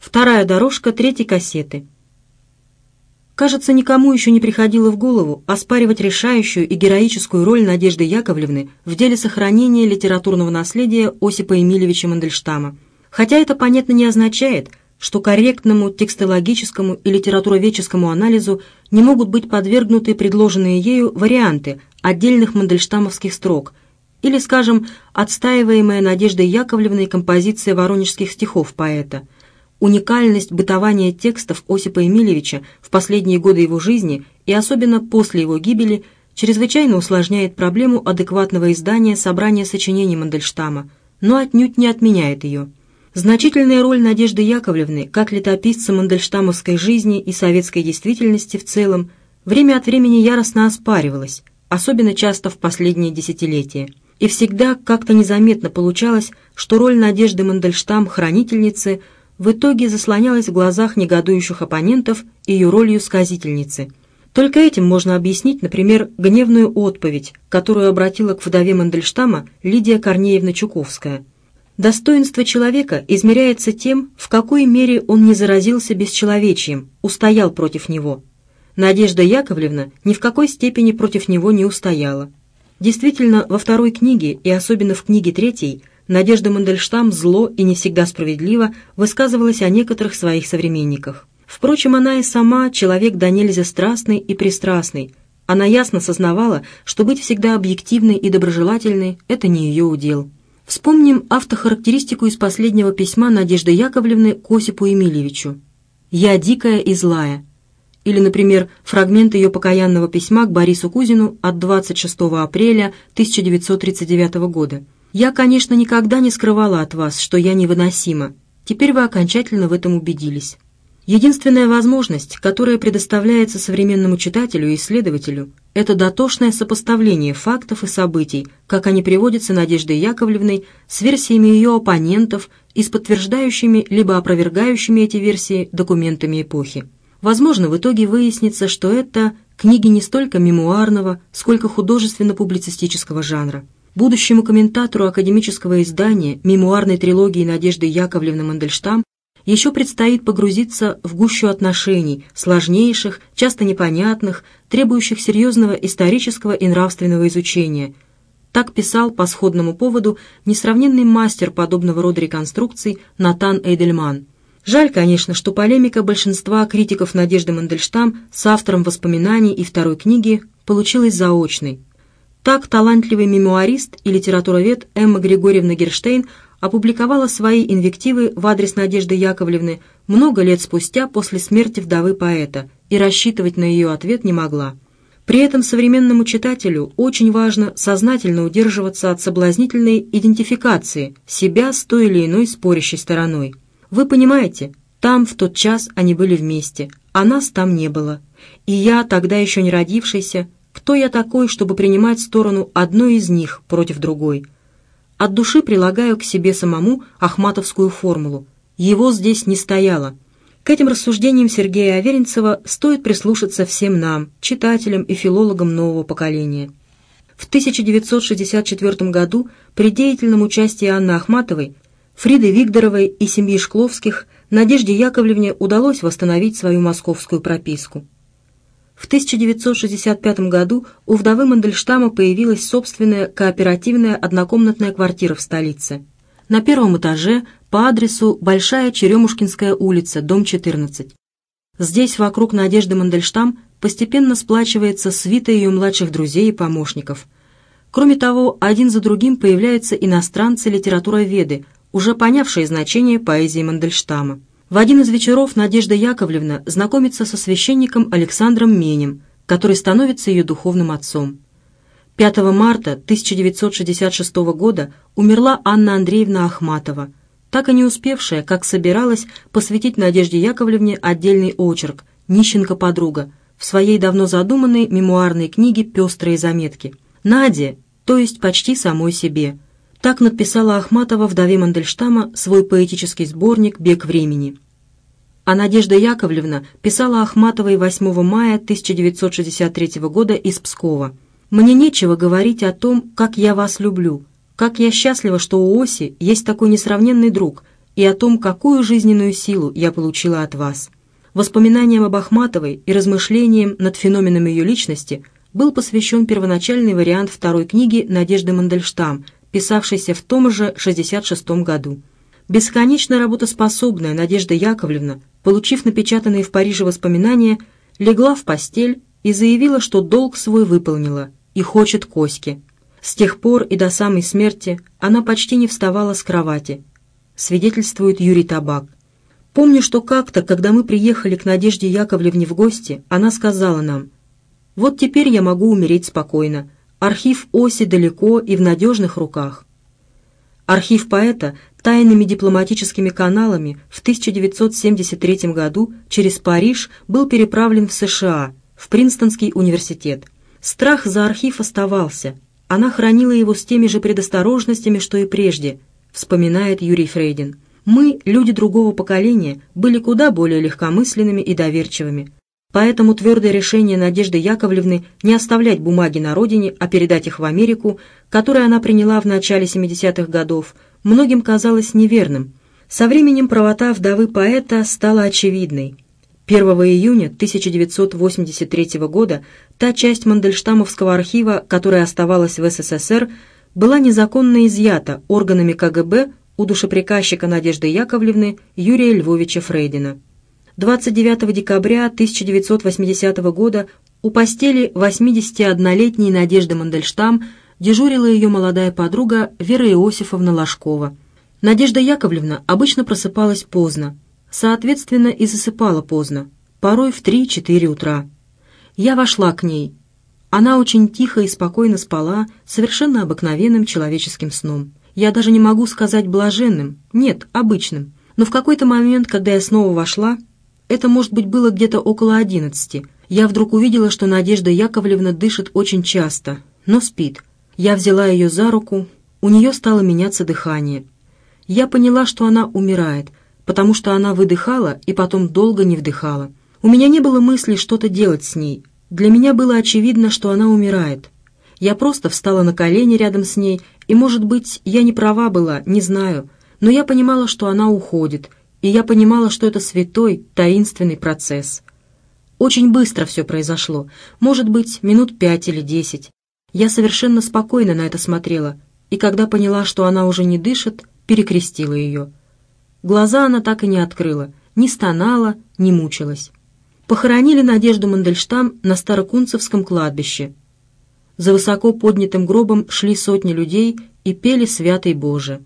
Вторая дорожка третьей кассеты. Кажется, никому еще не приходило в голову оспаривать решающую и героическую роль Надежды Яковлевны в деле сохранения литературного наследия Осипа Эмильевича Мандельштама. Хотя это, понятно, не означает, что корректному текстологическому и литературоведческому анализу не могут быть подвергнуты предложенные ею варианты отдельных мандельштамовских строк или, скажем, отстаиваемая Надеждой Яковлевной композиция воронежских стихов поэта – Уникальность бытования текстов Осипа Емельевича в последние годы его жизни и особенно после его гибели чрезвычайно усложняет проблему адекватного издания собрания сочинений Мандельштама, но отнюдь не отменяет ее. Значительная роль Надежды Яковлевны как летописца мандельштамовской жизни и советской действительности в целом время от времени яростно оспаривалась, особенно часто в последние десятилетия. И всегда как-то незаметно получалось, что роль Надежды Мандельштам, хранительницы – в итоге заслонялась в глазах негодующих оппонентов ее ролью сказительницы. Только этим можно объяснить, например, гневную отповедь, которую обратила к вдове Мандельштама Лидия Корнеевна Чуковская. Достоинство человека измеряется тем, в какой мере он не заразился бесчеловечием, устоял против него. Надежда Яковлевна ни в какой степени против него не устояла. Действительно, во второй книге, и особенно в книге третьей, Надежда Мандельштам зло и не всегда справедливо высказывалась о некоторых своих современниках. Впрочем, она и сама человек до нельзя страстный и пристрастный. Она ясно сознавала, что быть всегда объективной и доброжелательной – это не ее удел. Вспомним автохарактеристику из последнего письма Надежды Яковлевны к Осипу Емельевичу. «Я дикая и злая». Или, например, фрагмент ее покаянного письма к Борису Кузину от 26 апреля 1939 года – я, конечно, никогда не скрывала от вас, что я невыносима. Теперь вы окончательно в этом убедились. Единственная возможность, которая предоставляется современному читателю и исследователю, это дотошное сопоставление фактов и событий, как они приводятся Надеждой Яковлевной, с версиями ее оппонентов и с подтверждающими либо опровергающими эти версии документами эпохи. Возможно, в итоге выяснится, что это книги не столько мемуарного, сколько художественно-публицистического жанра будущему комментатору академического издания мемуарной трилогии Надежды Яковлевны Мандельштам еще предстоит погрузиться в гущу отношений, сложнейших, часто непонятных, требующих серьезного исторического и нравственного изучения. Так писал по сходному поводу несравненный мастер подобного рода реконструкций Натан Эйдельман. Жаль, конечно, что полемика большинства критиков Надежды Мандельштам с автором воспоминаний и второй книги получилась заочной – так талантливый мемуарист и литературовед Эмма Григорьевна Герштейн опубликовала свои инвективы в адрес Надежды Яковлевны много лет спустя после смерти вдовы поэта и рассчитывать на ее ответ не могла. При этом современному читателю очень важно сознательно удерживаться от соблазнительной идентификации себя с той или иной спорящей стороной. Вы понимаете, там в тот час они были вместе, а нас там не было. И я, тогда еще не родившийся, кто я такой, чтобы принимать сторону одной из них против другой? От души прилагаю к себе самому ахматовскую формулу. Его здесь не стояло. К этим рассуждениям Сергея Аверинцева стоит прислушаться всем нам, читателям и филологам нового поколения. В 1964 году при деятельном участии Анны Ахматовой, Фриды Вигдоровой и семьи Шкловских Надежде Яковлевне удалось восстановить свою московскую прописку. В 1965 году у вдовы Мандельштама появилась собственная кооперативная однокомнатная квартира в столице. На первом этаже по адресу Большая Черемушкинская улица, дом 14. Здесь вокруг Надежды Мандельштам постепенно сплачивается свита ее младших друзей и помощников. Кроме того, один за другим появляются иностранцы-литературоведы, уже понявшие значение поэзии Мандельштама. В один из вечеров Надежда Яковлевна знакомится со священником Александром Менем, который становится ее духовным отцом. 5 марта 1966 года умерла Анна Андреевна Ахматова, так и не успевшая, как собиралась, посвятить Надежде Яковлевне отдельный очерк «Нищенка-подруга» в своей давно задуманной мемуарной книге «Пестрые заметки». Наде, то есть почти самой себе – так написала Ахматова вдове Мандельштама свой поэтический сборник «Бег времени». А Надежда Яковлевна писала Ахматовой 8 мая 1963 года из Пскова. «Мне нечего говорить о том, как я вас люблю, как я счастлива, что у Оси есть такой несравненный друг, и о том, какую жизненную силу я получила от вас». Воспоминаниям об Ахматовой и размышлениям над феноменом ее личности был посвящен первоначальный вариант второй книги Надежды Мандельштам – писавшийся в том же 66 году. Бесконечно работоспособная Надежда Яковлевна, получив напечатанные в Париже воспоминания, легла в постель и заявила, что долг свой выполнила и хочет Коське. С тех пор и до самой смерти она почти не вставала с кровати, свидетельствует Юрий Табак. Помню, что как-то, когда мы приехали к Надежде Яковлевне в гости, она сказала нам, «Вот теперь я могу умереть спокойно архив оси далеко и в надежных руках. Архив поэта тайными дипломатическими каналами в 1973 году через Париж был переправлен в США, в Принстонский университет. Страх за архив оставался. Она хранила его с теми же предосторожностями, что и прежде, вспоминает Юрий Фрейдин. «Мы, люди другого поколения, были куда более легкомысленными и доверчивыми. Поэтому твердое решение Надежды Яковлевны не оставлять бумаги на родине, а передать их в Америку, которое она приняла в начале 70-х годов, многим казалось неверным. Со временем правота вдовы поэта стала очевидной. 1 июня 1983 года та часть Мандельштамовского архива, которая оставалась в СССР, была незаконно изъята органами КГБ у душеприказчика Надежды Яковлевны Юрия Львовича Фрейдина. 29 декабря 1980 года у постели 81-летней Надежды Мандельштам дежурила ее молодая подруга Вера Иосифовна Ложкова. Надежда Яковлевна обычно просыпалась поздно, соответственно и засыпала поздно, порой в 3-4 утра. Я вошла к ней. Она очень тихо и спокойно спала, совершенно обыкновенным человеческим сном. Я даже не могу сказать блаженным, нет, обычным. Но в какой-то момент, когда я снова вошла, это, может быть, было где-то около одиннадцати. Я вдруг увидела, что Надежда Яковлевна дышит очень часто, но спит. Я взяла ее за руку, у нее стало меняться дыхание. Я поняла, что она умирает, потому что она выдыхала и потом долго не вдыхала. У меня не было мысли что-то делать с ней. Для меня было очевидно, что она умирает. Я просто встала на колени рядом с ней, и, может быть, я не права была, не знаю, но я понимала, что она уходит — и я понимала, что это святой, таинственный процесс. Очень быстро все произошло, может быть, минут пять или десять. Я совершенно спокойно на это смотрела, и когда поняла, что она уже не дышит, перекрестила ее. Глаза она так и не открыла, не стонала, не мучилась. Похоронили Надежду Мандельштам на Старокунцевском кладбище. За высоко поднятым гробом шли сотни людей и пели «Святый Боже»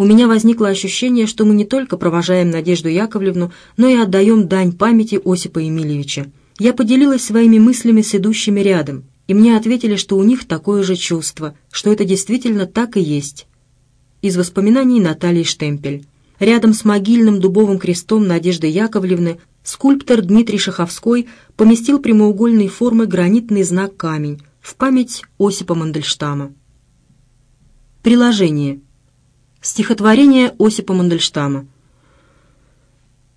у меня возникло ощущение, что мы не только провожаем Надежду Яковлевну, но и отдаем дань памяти Осипа Емельевича. Я поделилась своими мыслями с идущими рядом, и мне ответили, что у них такое же чувство, что это действительно так и есть. Из воспоминаний Натальи Штемпель. Рядом с могильным дубовым крестом Надежды Яковлевны скульптор Дмитрий Шаховской поместил прямоугольной формы гранитный знак «Камень» в память Осипа Мандельштама. Приложение. Стихотворение Осипа Мандельштама.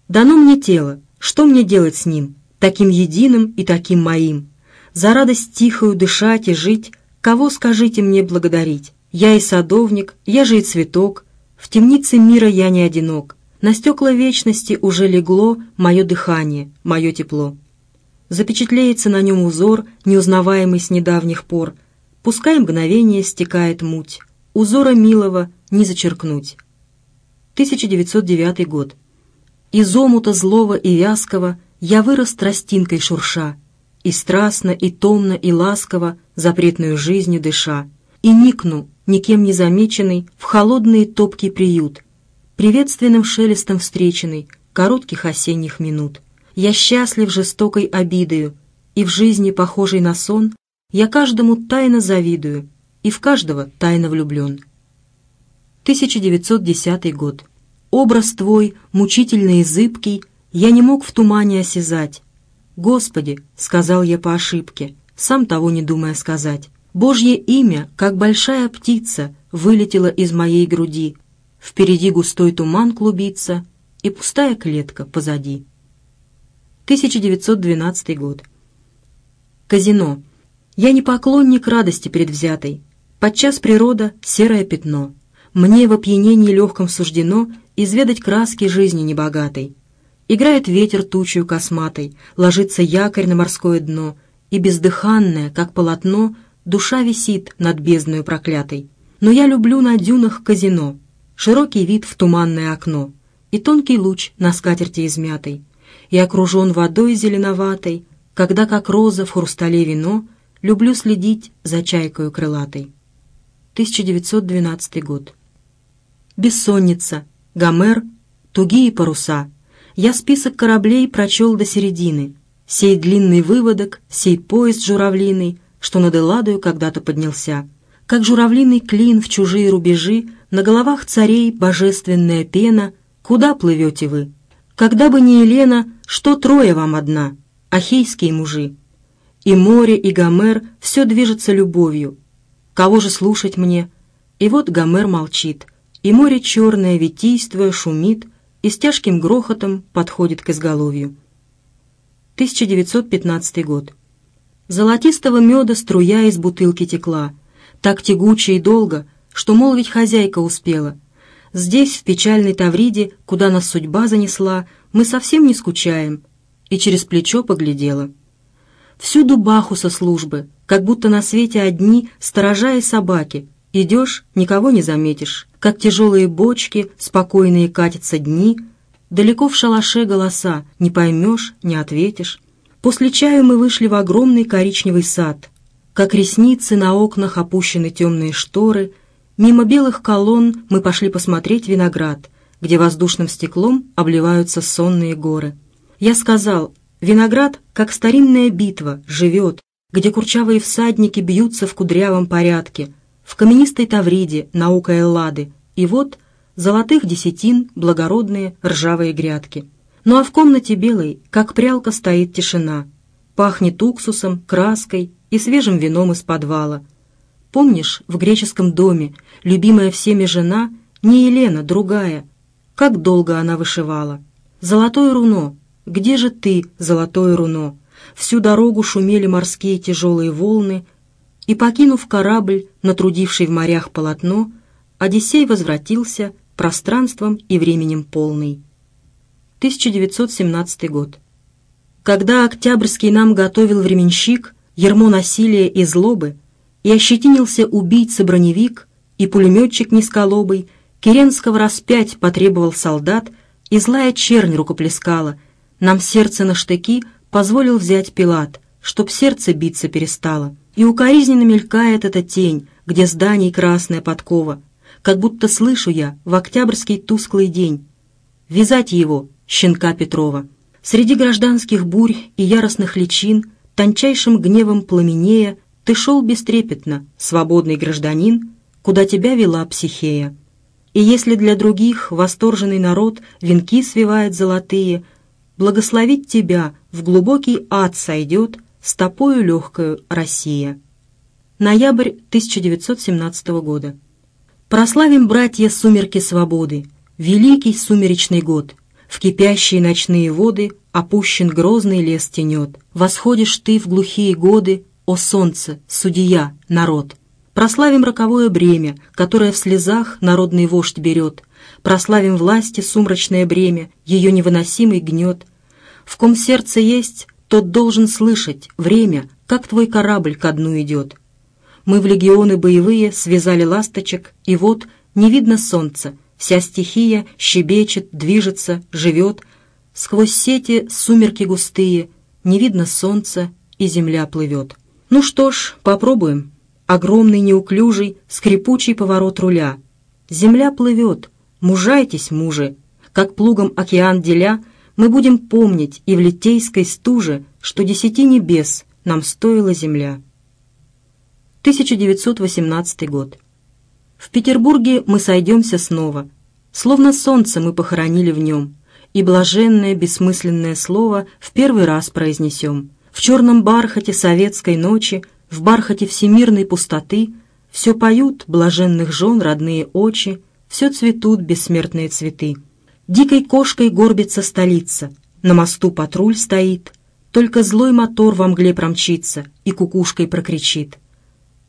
«Дано мне тело, что мне делать с ним, таким единым и таким моим? За радость тихою дышать и жить, кого скажите мне благодарить? Я и садовник, я же и цветок, в темнице мира я не одинок, на стекла вечности уже легло мое дыхание, мое тепло. Запечатлеется на нем узор, неузнаваемый с недавних пор, пускай мгновение стекает муть» узора милого не зачеркнуть. 1909 год. Из омута злого и вязкого я вырос тростинкой шурша, и страстно, и томно, и ласково запретную жизнью дыша, и никну, никем не замеченный, в холодный топкий приют, приветственным шелестом встреченный, коротких осенних минут. Я счастлив жестокой обидою, и в жизни, похожей на сон, я каждому тайно завидую, и в каждого тайно влюблен. 1910 год. Образ твой, мучительный и зыбкий, я не мог в тумане осязать. «Господи!» — сказал я по ошибке, сам того не думая сказать. Божье имя, как большая птица, вылетело из моей груди. Впереди густой туман клубится, и пустая клетка позади. 1912 год. Казино. Я не поклонник радости предвзятой, Подчас природа — серое пятно. Мне в опьянении легком суждено Изведать краски жизни небогатой. Играет ветер тучью косматой, Ложится якорь на морское дно, И бездыханная, как полотно, Душа висит над бездною проклятой. Но я люблю на дюнах казино, Широкий вид в туманное окно И тонкий луч на скатерти измятой. И окружен водой зеленоватой, Когда, как роза в хрустале вино, Люблю следить за чайкою крылатой. 1912 год. «Бессонница», «Гомер», «Тугие паруса». Я список кораблей прочел до середины. Сей длинный выводок, сей поезд журавлиный, что над Элладою когда-то поднялся. Как журавлиный клин в чужие рубежи, на головах царей божественная пена, куда плывете вы? Когда бы не Елена, что трое вам одна, ахейские мужи. И море, и Гомер, все движется любовью, Кого же слушать мне? И вот Гомер молчит, и море черное, витийствуя, шумит, и с тяжким грохотом подходит к изголовью. 1915 год. Золотистого меда струя из бутылки текла, так тягуче и долго, что молвить хозяйка успела. Здесь, в печальной Тавриде, куда нас судьба занесла, мы совсем не скучаем, и через плечо поглядела. Всюду баху со службы, как будто на свете одни сторожа и собаки. Идешь, никого не заметишь, как тяжелые бочки, спокойные катятся дни, далеко в шалаше голоса, не поймешь, не ответишь. После чаю мы вышли в огромный коричневый сад. Как ресницы на окнах опущены темные шторы, мимо белых колонн мы пошли посмотреть виноград, где воздушным стеклом обливаются сонные горы. Я сказал, виноград, как старинная битва, живет, где курчавые всадники бьются в кудрявом порядке, в каменистой тавриде наука Эллады, и вот золотых десятин благородные ржавые грядки. Ну а в комнате белой, как прялка, стоит тишина. Пахнет уксусом, краской и свежим вином из подвала. Помнишь, в греческом доме любимая всеми жена, не Елена, другая, как долго она вышивала. «Золотое руно, где же ты, золотое руно?» всю дорогу шумели морские тяжелые волны, и, покинув корабль, натрудивший в морях полотно, Одиссей возвратился пространством и временем полный. 1917 год. Когда Октябрьский нам готовил временщик, ермо насилия и злобы, и ощетинился убийца-броневик и пулеметчик низколобый, Керенского распять потребовал солдат, и злая чернь рукоплескала, нам сердце на штыки позволил взять Пилат, чтоб сердце биться перестало. И укоризненно мелькает эта тень, где зданий красная подкова. Как будто слышу я в октябрьский тусклый день. Вязать его, щенка Петрова. Среди гражданских бурь и яростных личин, тончайшим гневом пламенея, ты шел бестрепетно, свободный гражданин, куда тебя вела психея. И если для других восторженный народ венки свивает золотые, благословить тебя — в глубокий ад сойдет стопою топою Россия. Ноябрь 1917 года. Прославим, братья, сумерки свободы, великий сумеречный год. В кипящие ночные воды опущен грозный лес тенет. Восходишь ты в глухие годы, о солнце, судья, народ. Прославим роковое бремя, которое в слезах народный вождь берет. Прославим власти сумрачное бремя, ее невыносимый гнет — в ком сердце есть, тот должен слышать, время, как твой корабль ко дну идет. Мы в легионы боевые связали ласточек, и вот не видно солнца, вся стихия щебечет, движется, живет. Сквозь сети сумерки густые, не видно солнца, и земля плывет. Ну что ж, попробуем. Огромный неуклюжий, скрипучий поворот руля. Земля плывет. Мужайтесь, мужи. Как плугом океан деля — мы будем помнить и в литейской стуже, что десяти небес нам стоила земля. 1918 год. В Петербурге мы сойдемся снова. Словно солнце мы похоронили в нем, и блаженное бессмысленное слово в первый раз произнесем. В черном бархате советской ночи, в бархате всемирной пустоты все поют блаженных жен родные очи, все цветут бессмертные цветы. Дикой кошкой горбится столица, на мосту патруль стоит, только злой мотор во мгле промчится и кукушкой прокричит.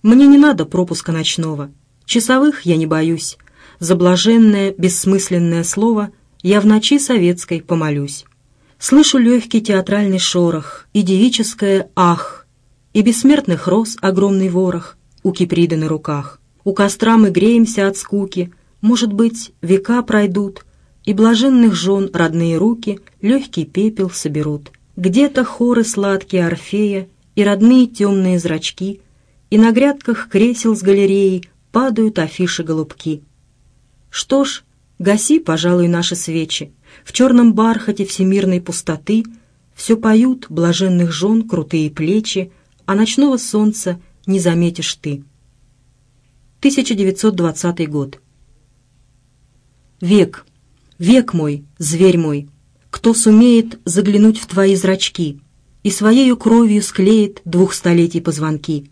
Мне не надо пропуска ночного, часовых я не боюсь, Заблаженное бессмысленное слово я в ночи советской помолюсь. Слышу легкий театральный шорох и девическое «ах», и бессмертных роз огромный ворох у киприда на руках. У костра мы греемся от скуки, может быть, века пройдут — и блаженных жен родные руки легкий пепел соберут. Где-то хоры сладкие Орфея и родные темные зрачки, и на грядках кресел с галереей падают афиши-голубки. Что ж, гаси, пожалуй, наши свечи. В черном бархате всемирной пустоты все поют блаженных жен крутые плечи, а ночного солнца не заметишь ты. 1920 год. Век. «Век мой, зверь мой, кто сумеет заглянуть в твои зрачки и своею кровью склеит двух столетий позвонки?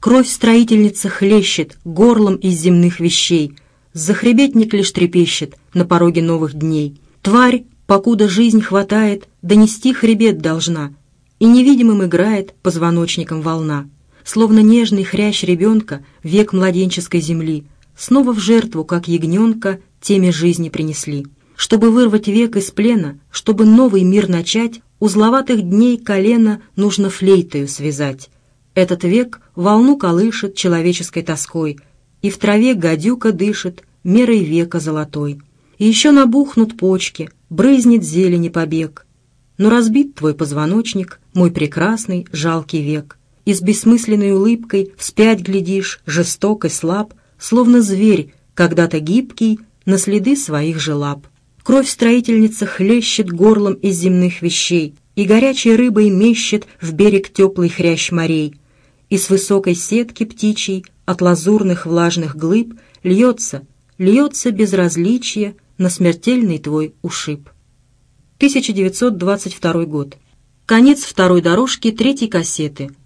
Кровь строительница хлещет горлом из земных вещей, захребетник лишь трепещет на пороге новых дней. Тварь, покуда жизнь хватает, донести хребет должна, и невидимым играет позвоночником волна, словно нежный хрящ ребенка век младенческой земли — снова в жертву, как ягненка, теме жизни принесли. Чтобы вырвать век из плена, чтобы новый мир начать, узловатых дней колено нужно флейтою связать. Этот век волну колышет человеческой тоской, и в траве гадюка дышит мерой века золотой. И еще набухнут почки, брызнет зелени побег. Но разбит твой позвоночник, мой прекрасный жалкий век. И с бессмысленной улыбкой вспять глядишь, жесток и слаб — словно зверь, когда-то гибкий, на следы своих желаб. Кровь строительница хлещет горлом из земных вещей, и горячей рыбой мещет в берег теплый хрящ морей, и с высокой сетки птичий от лазурных влажных глыб льется, льется безразличие на смертельный твой ушиб. 1922 год. Конец второй дорожки третьей кассеты –